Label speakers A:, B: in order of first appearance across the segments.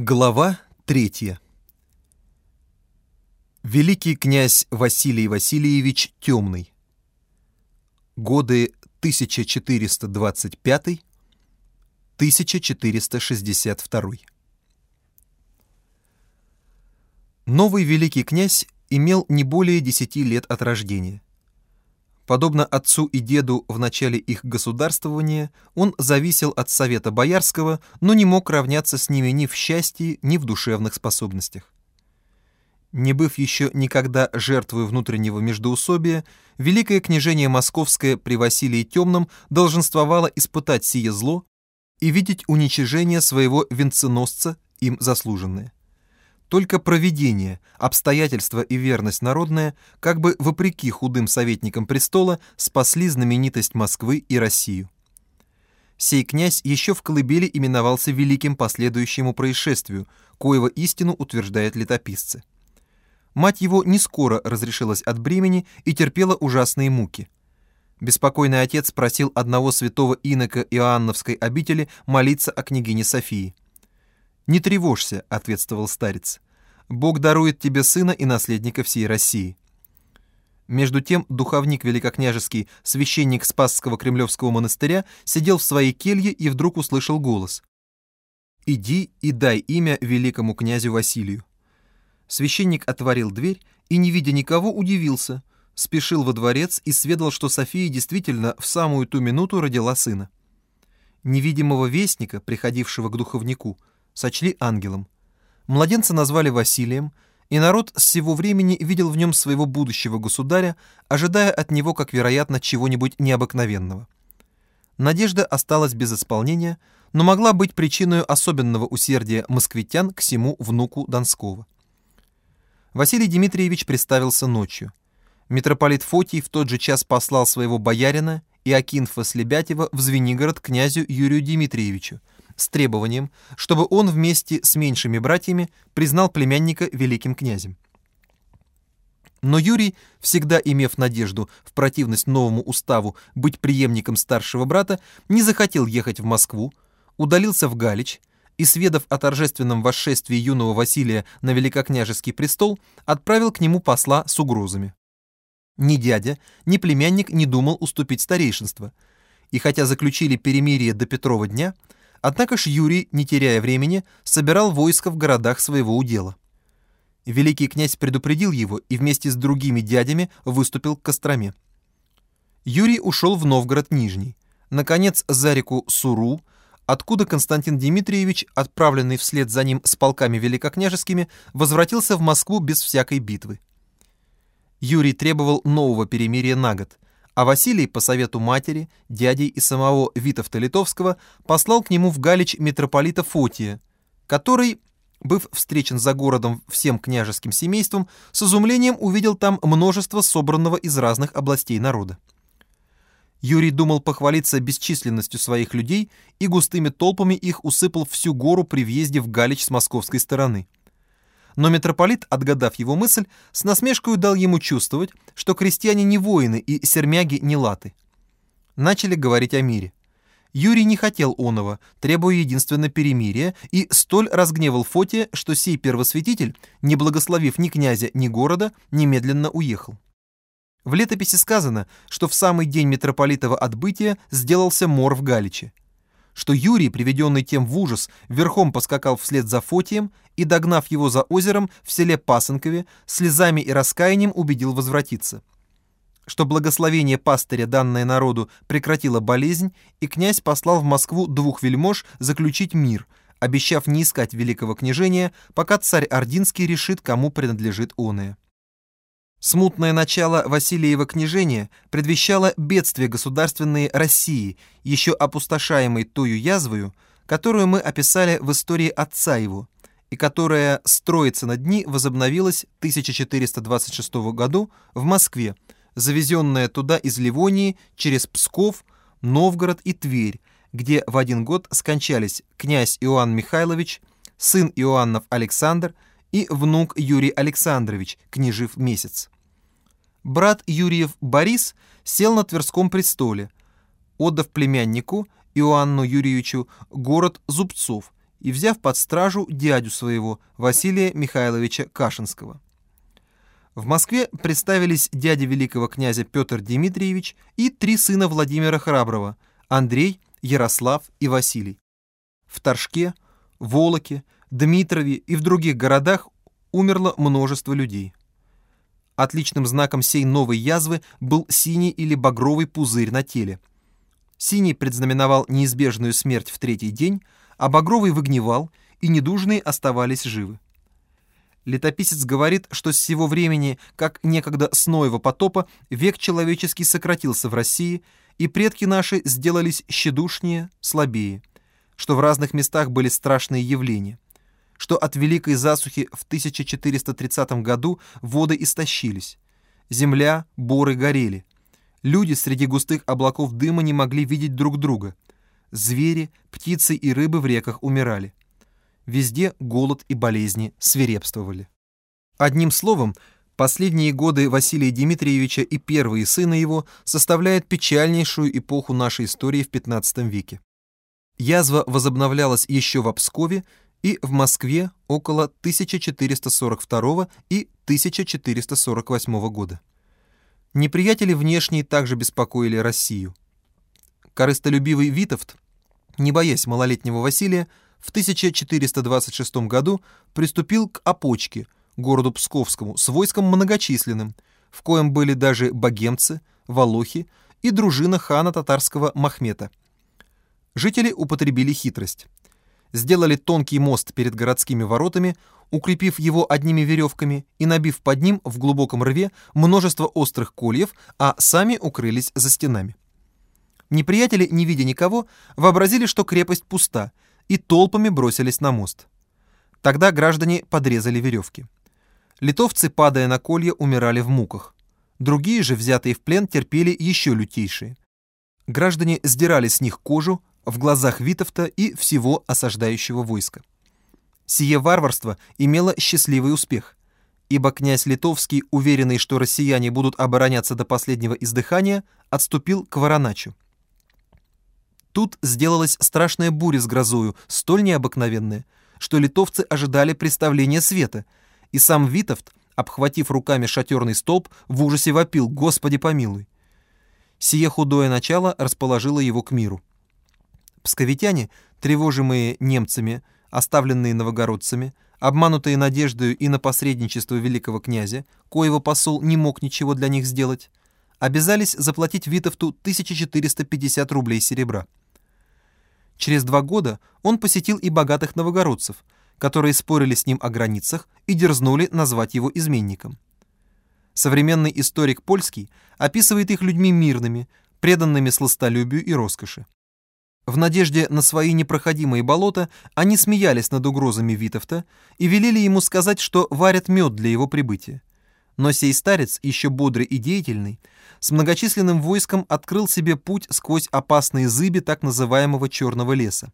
A: Глава третья. Великий князь Василий Васильевич Темный. Годы 1425-1462. Новый великий князь имел не более десяти лет от рождения. Подобно отцу и деду в начале их государствования, он зависел от совета боярского, но не мог равняться с ними ни в счастье, ни в душевных способностях. Не быв еще никогда жертвой внутреннего междоусобия, Великое княжение Московское при Василии Темном долженствовало испытать сие зло и видеть уничижение своего венценосца, им заслуженное. Только провидение, обстоятельства и верность народная, как бы вопреки худым советникам престола, спасли знаменитость Москвы и Россию. Сей князь еще в колыбели именовался великим последующему происшествию, коего истину утверждают летописцы. Мать его не скоро разрешилась от бремени и терпела ужасные муки. Беспокойный отец просил одного святого инока Иоанновской обители молиться о княгине Софии. «Не тревожься», — ответствовал старец. «Бог дарует тебе сына и наследника всей России». Между тем духовник великокняжеский, священник Спасского Кремлевского монастыря, сидел в своей келье и вдруг услышал голос. «Иди и дай имя великому князю Василию». Священник отворил дверь и, не видя никого, удивился, спешил во дворец и сведал, что София действительно в самую ту минуту родила сына. Невидимого вестника, приходившего к духовнику, сочли ангелом. Младенца назвали Василием, и народ с сего времени видел в нем своего будущего государя, ожидая от него, как вероятно, чего-нибудь необыкновенного. Надежда осталась без исполнения, но могла быть причиной особенного усердия москвитян к всему внуку Донского. Василий Дмитриевич представился ночью. Митрополит Фотий в тот же час послал своего боярина Иокинфа Слебятева в Звенигород князю Юрию Дмитриевичу, с требованием, чтобы он вместе с меньшими братьями признал племянника великим князем. Но Юрий, всегда имев надежду в противность новому уставу быть преемником старшего брата, не захотел ехать в Москву, удалился в Галич и, сведав о торжественном восшествии юного Василия на великокняжеский престол, отправил к нему посла с угрозами. Ни дядя, ни племянник не думал уступить старейшинство, и хотя заключили перемирие до Петрова дня, Однако ж Юрий, не теряя времени, собирал войско в городах своего удела. Великий князь предупредил его и вместе с другими дядями выступил к Костроме. Юрий ушел в Новгород Нижний, наконец за реку Суру, откуда Константин Дмитриевич, отправленный вслед за ним с полками великокняжескими, возвратился в Москву без всякой битвы. Юрий требовал нового перемирия на год – а Василий по совету матери, дяди и самого Витовта Литовского послал к нему в Галич митрополита Фотия, который, быв встречен за городом всем княжеским семейством, с изумлением увидел там множество собранного из разных областей народа. Юрий думал похвалиться бесчисленностью своих людей и густыми толпами их усыпал всю гору при въезде в Галич с московской стороны но митрополит, отгадав его мысль, с насмешкой дал ему чувствовать, что крестьяне не воины и сермяги не латы. Начали говорить о мире. Юрий не хотел оного, требуя единственно перемирия, и столь разгневал Фотия, что сей первосвятитель, не благословив ни князя, ни города, немедленно уехал. В летописи сказано, что в самый день митрополитова отбытия сделался мор в Галиче что Юрий, приведенный тем в ужас, верхом поскакал вслед за Фотием и, догнав его за озером в селе Пасынкове, слезами и раскаянием убедил возвратиться. Что благословение пастыря, данное народу, прекратило болезнь, и князь послал в Москву двух вельмож заключить мир, обещав не искать великого княжения, пока царь Ординский решит, кому принадлежит оное. Смутное начало Василиева княжения предвещало бедствие государственной России, еще опустошаемой тою язвою, которую мы описали в истории отца его, и которая строится на дни возобновилась в 1426 году в Москве, завезенная туда из Ливонии через Псков, Новгород и Тверь, где в один год скончались князь Иоанн Михайлович, сын Иоаннов Александр – и внук Юрий Александрович, княжив месяц. Брат Юрьев Борис сел на Тверском престоле, отдав племяннику Иоанну Юрьевичу город Зубцов и взяв под стражу дядю своего, Василия Михайловича Кашинского. В Москве представились дядя великого князя Петр Дмитриевич и три сына Владимира Храброго – Андрей, Ярослав и Василий. В Торжке, Волоке, Дмитрове и в других городах умерло множество людей. Отличным знаком сей новой язвы был синий или багровый пузырь на теле. Синий предзнаменовал неизбежную смерть в третий день, а багровый выгнивал, и недужные оставались живы. Летописец говорит, что с сего времени, как некогда с Ноева потопа, век человеческий сократился в России, и предки наши сделались щедушнее, слабее, что в разных местах были страшные явления, что от великой засухи в 1430 году воды истощились, земля, боры горели, люди среди густых облаков дыма не могли видеть друг друга, звери, птицы и рыбы в реках умирали. Везде голод и болезни свирепствовали. Одним словом, последние годы Василия Дмитриевича и первые сына его составляют печальнейшую эпоху нашей истории в XV веке. Язва возобновлялась еще в Пскове и в Москве около 1442 и 1448 года. Неприятели внешние также беспокоили Россию. Корыстолюбивый Витовт, не боясь малолетнего Василия, в 1426 году приступил к Опочке, городу Псковскому, с войском многочисленным, в коем были даже богемцы, волохи и дружина хана татарского Махмета. Жители употребили хитрость. Сделали тонкий мост перед городскими воротами, укрепив его одними веревками и набив под ним в глубоком рве множество острых кольев, а сами укрылись за стенами. Неприятели, не видя никого, вообразили, что крепость пуста, и толпами бросились на мост. Тогда граждане подрезали веревки. Литовцы, падая на колья, умирали в муках. Другие же, взятые в плен, терпели еще лютейшие. Граждане сдирали с них кожу в глазах Витовта и всего осаждающего войска. Сие варварство имело счастливый успех, ибо князь Литовский, уверенный, что россияне будут обороняться до последнего издыхания, отступил к Вороначу. Тут сделалась страшная буря с грозою, столь необыкновенная, что литовцы ожидали представления света, и сам Витовт, обхватив руками шатерный столб, в ужасе вопил «Господи помилуй!». Сие худое начало расположило его к миру. Псковитяне, тревожимые немцами, оставленные новогородцами, обманутые надеждою и на посредничество великого князя, коего посол не мог ничего для них сделать, обязались заплатить Витовту 1450 рублей серебра. Через два года он посетил и богатых новогородцев, которые спорили с ним о границах и дерзнули назвать его изменником. Современный историк польский описывает их людьми мирными, преданными сластолюбию и роскоши. В надежде на свои непроходимые болота они смеялись над угрозами Витовта и велели ему сказать, что варят мед для его прибытия. Но сей старец, еще бодрый и деятельный, с многочисленным войском открыл себе путь сквозь опасные зыби так называемого Черного леса.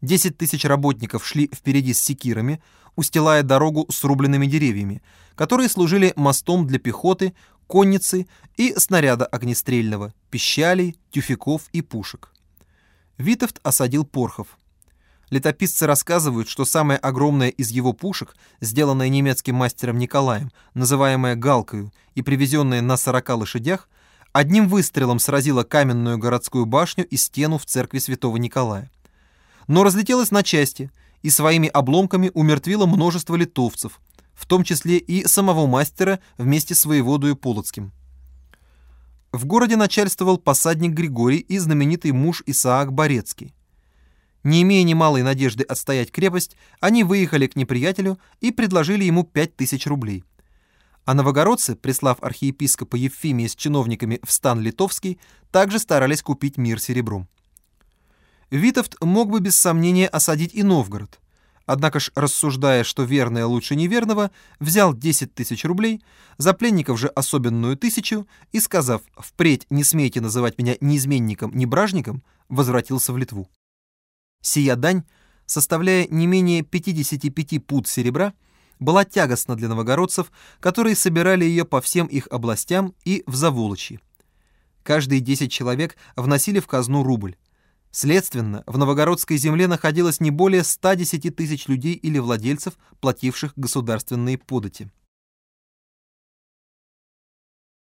A: Десять тысяч работников шли впереди с секирами, устилая дорогу с рубленными деревьями, которые служили мостом для пехоты, конницы и снаряда огнестрельного, пищалей, тюфяков и пушек. Витовт осадил Порхов. Летописцы рассказывают, что самая огромная из его пушек, сделанная немецким мастером Николаем, называемая «галкою» и привезенная на 40 лошадях, одним выстрелом сразила каменную городскую башню и стену в церкви святого Николая. Но разлетелась на части и своими обломками умертвила множество литовцев, в том числе и самого мастера вместе с воеводою Полоцким. В городе начальствовал посадник Григорий и знаменитый муж Исаак Борецкий. Не имея немалой надежды отстоять крепость, они выехали к неприятелю и предложили ему пять тысяч рублей. А новогородцы, прислав архиепископа Евфимия с чиновниками в стан литовский, также старались купить мир серебром. Витовт мог бы без сомнения осадить и Новгород. Однако ж, рассуждая, что верное лучше неверного, взял 10 тысяч рублей, за пленников же особенную тысячу и, сказав «впредь не смейте называть меня ни изменником, ни бражником», возвратился в Литву. Сия дань, составляя не менее 55 пут серебра, была тягостна для новогородцев, которые собирали ее по всем их областям и в Заволочье. Каждые 10 человек вносили в казну рубль. Следственно, в новогородской земле находилось не более 110 тысяч людей или владельцев, плативших государственные подати.